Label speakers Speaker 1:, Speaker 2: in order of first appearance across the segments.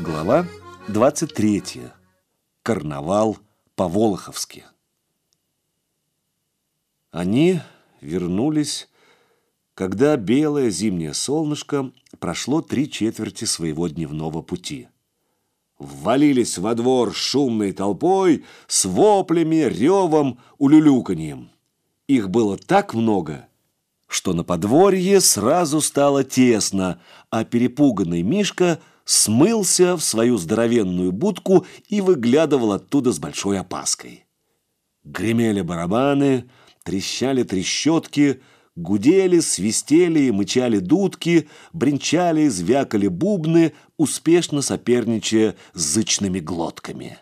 Speaker 1: Глава 23. Карнавал по-волоховски. Они вернулись, когда белое зимнее солнышко прошло три четверти своего дневного пути. Ввалились во двор шумной толпой с воплями, ревом, улюлюканьем. Их было так много, что на подворье сразу стало тесно, а перепуганный Мишка – смылся в свою здоровенную будку и выглядывал оттуда с большой опаской. Гремели барабаны, трещали трещотки, гудели, свистели и мычали дудки, бренчали, звякали бубны, успешно соперничая с зычными глотками.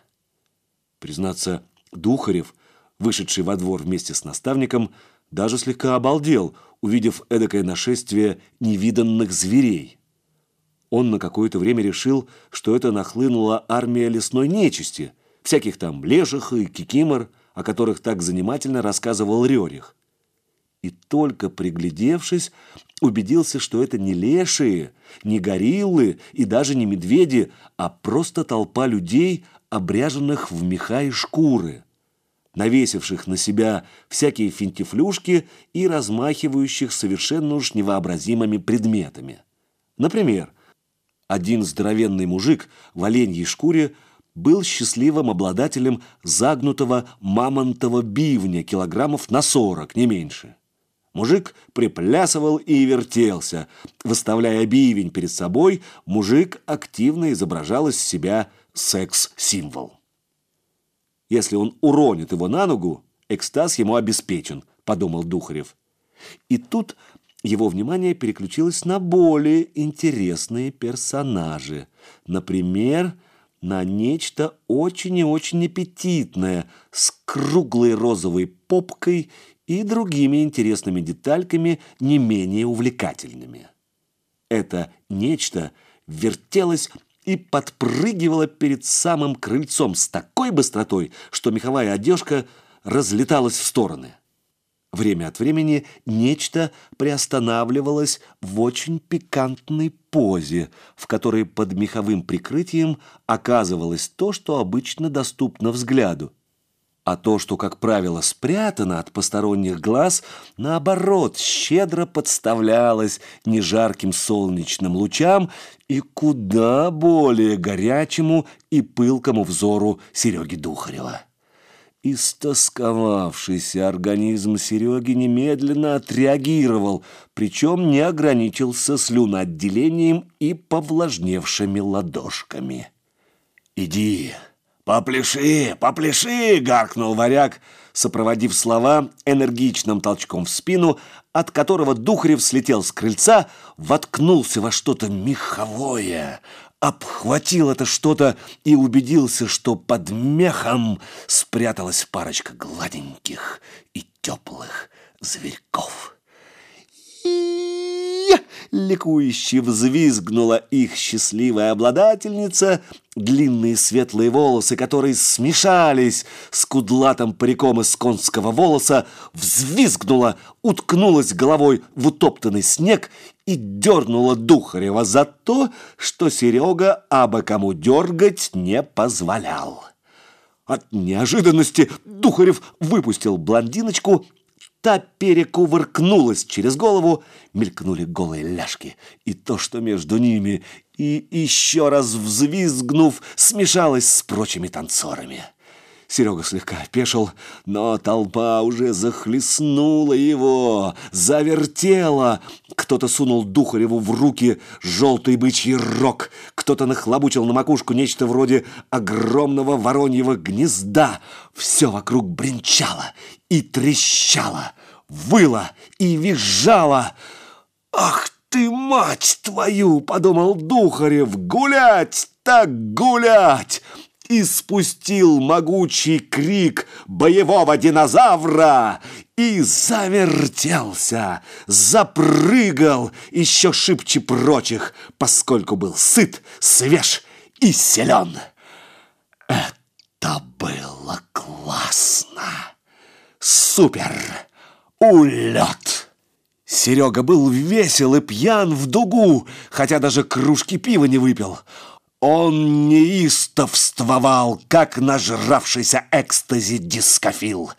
Speaker 1: Признаться, Духарев, вышедший во двор вместе с наставником, даже слегка обалдел, увидев эдакое нашествие невиданных зверей. Он на какое-то время решил, что это нахлынула армия лесной нечисти, всяких там леших и кикимор, о которых так занимательно рассказывал Рерих. И только приглядевшись, убедился, что это не лешие, не гориллы и даже не медведи, а просто толпа людей, обряженных в меха и шкуры, навесивших на себя всякие финтифлюшки и размахивающих совершенно уж невообразимыми предметами. Например, один здоровенный мужик в оленьей шкуре был счастливым обладателем загнутого мамонтового бивня килограммов на сорок, не меньше. Мужик приплясывал и вертелся. Выставляя бивень перед собой, мужик активно изображал из себя секс-символ. Если он уронит его на ногу, экстаз ему обеспечен, подумал Духарев. И тут его внимание переключилось на более интересные персонажи. Например, на нечто очень и очень аппетитное, с круглой розовой попкой и другими интересными детальками, не менее увлекательными. Это нечто вертелось и подпрыгивало перед самым крыльцом с такой быстротой, что меховая одежка разлеталась в стороны. Время от времени нечто приостанавливалось в очень пикантной позе, в которой под меховым прикрытием оказывалось то, что обычно доступно взгляду. А то, что, как правило, спрятано от посторонних глаз, наоборот, щедро подставлялось нежарким солнечным лучам и куда более горячему и пылкому взору Сереги Духарева. Истосковавшийся организм Сереги немедленно отреагировал, причем не ограничился слюноотделением и повлажневшими ладошками. «Иди, попляши, попляши!» — гаркнул варяг, сопроводив слова энергичным толчком в спину, от которого Духарев слетел с крыльца, воткнулся во что-то меховое — обхватил это что-то и убедился, что под мехом спряталась парочка гладеньких и теплых зверьков. Ликующе взвизгнула их счастливая обладательница, длинные светлые волосы, которые смешались с кудлатым париком из конского волоса, взвизгнула, уткнулась головой в утоптанный снег и дернула Духарева за то, что Серега абы кому дергать не позволял. От неожиданности Духарев выпустил блондиночку Та перекувыркнулась через голову, мелькнули голые ляжки, и то, что между ними, и еще раз взвизгнув, смешалось с прочими танцорами. Серега слегка опешил, но толпа уже захлестнула его, завертела. Кто-то сунул Духареву в руки желтый бычий рог, кто-то нахлобучил на макушку нечто вроде огромного вороньего гнезда. Все вокруг бренчало и трещало, выло и визжало. «Ах ты, мать твою!» — подумал Духарев. «Гулять так гулять!» и спустил могучий крик боевого динозавра и завертелся, запрыгал еще шибче прочих, поскольку был сыт, свеж и силен. Это было Супер! Улет! Серега был весел и пьян в дугу, хотя даже кружки пива не выпил. Он неистовствовал, как нажравшийся экстази дискофил.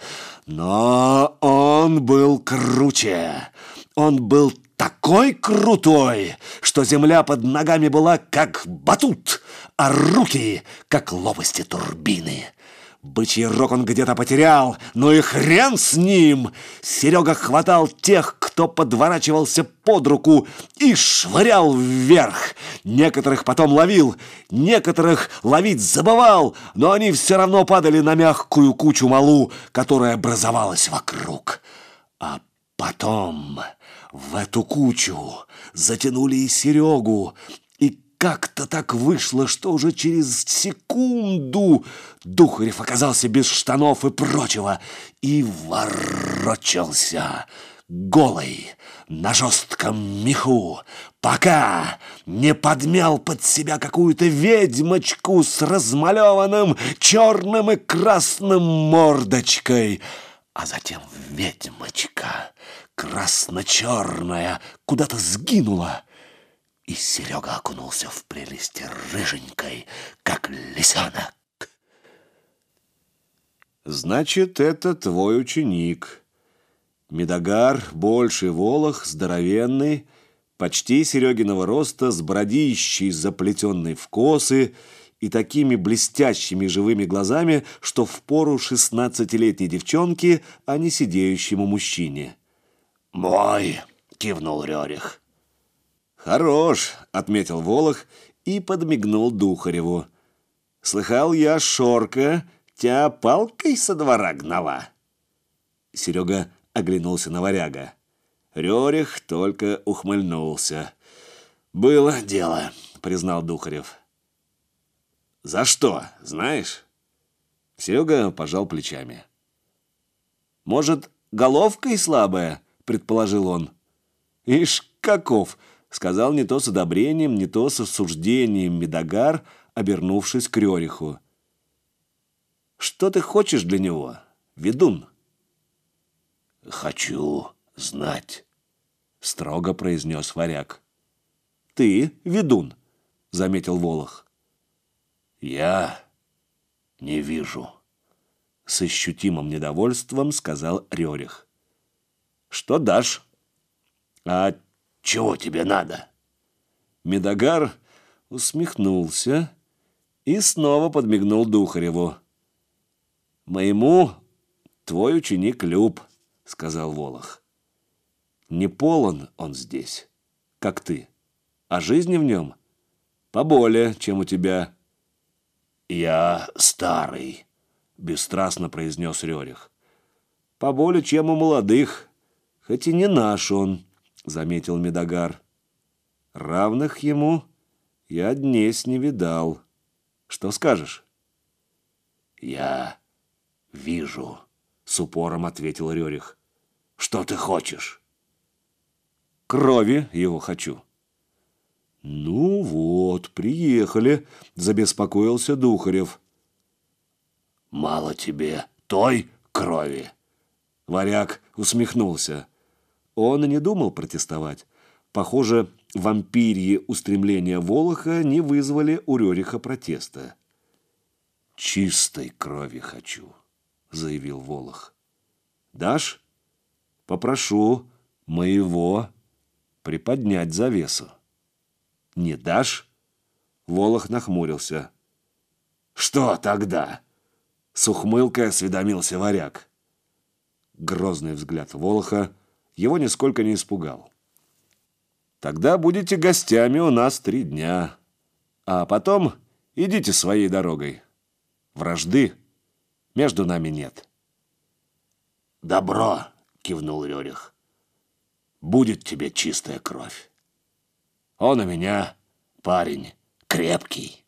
Speaker 1: Но он был круче. Он был такой крутой, что земля под ногами была как батут, а руки как лопасти турбины. Бычий рог он где-то потерял, но и хрен с ним! Серега хватал тех, кто подворачивался под руку и швырял вверх. Некоторых потом ловил, некоторых ловить забывал, но они все равно падали на мягкую кучу малу, которая образовалась вокруг. А потом в эту кучу затянули и Серегу, как-то так вышло, что уже через секунду Духарев оказался без штанов и прочего и ворочался голый на жестком меху, пока не подмял под себя какую-то ведьмочку с размалеванным черным и красным мордочкой. А затем ведьмочка, красно-черная, куда-то сгинула, и Серега окунулся в прелести рыженькой, как лисенок. Значит, это твой ученик. Медогар, больший волох, здоровенный, почти Серегиного роста, с бородищей, заплетенной в косы и такими блестящими живыми глазами, что в пору шестнадцатилетней девчонки, а не сидеющему мужчине. «Мой!» — кивнул Рерих. «Хорош», — отметил Волох и подмигнул Духареву. «Слыхал я, Шорка, тебя палкой со двора гнала?» Серега оглянулся на варяга. Рерих только ухмыльнулся. «Было дело», — признал Духарев. «За что, знаешь?» Серега пожал плечами. «Может, головкой слабая?» — предположил он. «Ишь, каков!» Сказал не то с одобрением, не то с осуждением Медогар, обернувшись к Рериху. «Что ты хочешь для него, ведун?» «Хочу знать», — строго произнес варяг. «Ты ведун», — заметил Волох. «Я не вижу», — с ощутимым недовольством сказал Рерих. «Что дашь?» «А чего тебе надо?» Медогар усмехнулся и снова подмигнул Духареву. «Моему твой ученик Люб», — сказал Волох. «Не полон он здесь, как ты, а жизни в нем поболее, чем у тебя». «Я старый», — бесстрастно произнес Рерих. «Поболее, чем у молодых, хоть и не наш он» заметил Медогар. Равных ему я днесь не видал. Что скажешь? Я вижу, с упором ответил Рерих. Что ты хочешь? Крови его хочу. Ну вот, приехали, забеспокоился Духарев. Мало тебе той крови. Варяг усмехнулся. Он и не думал протестовать. Похоже, вампирьи устремления Волоха не вызвали у Рериха протеста. «Чистой крови хочу», — заявил Волох. «Дашь? Попрошу моего приподнять завесу». «Не дашь?» Волох нахмурился. «Что тогда?» С ухмылкой осведомился варяг. Грозный взгляд Волоха — его нисколько не испугал. «Тогда будете гостями у нас три дня, а потом идите своей дорогой. Вражды между нами нет». «Добро!» — кивнул Рерих. «Будет тебе чистая кровь. Он у меня парень крепкий».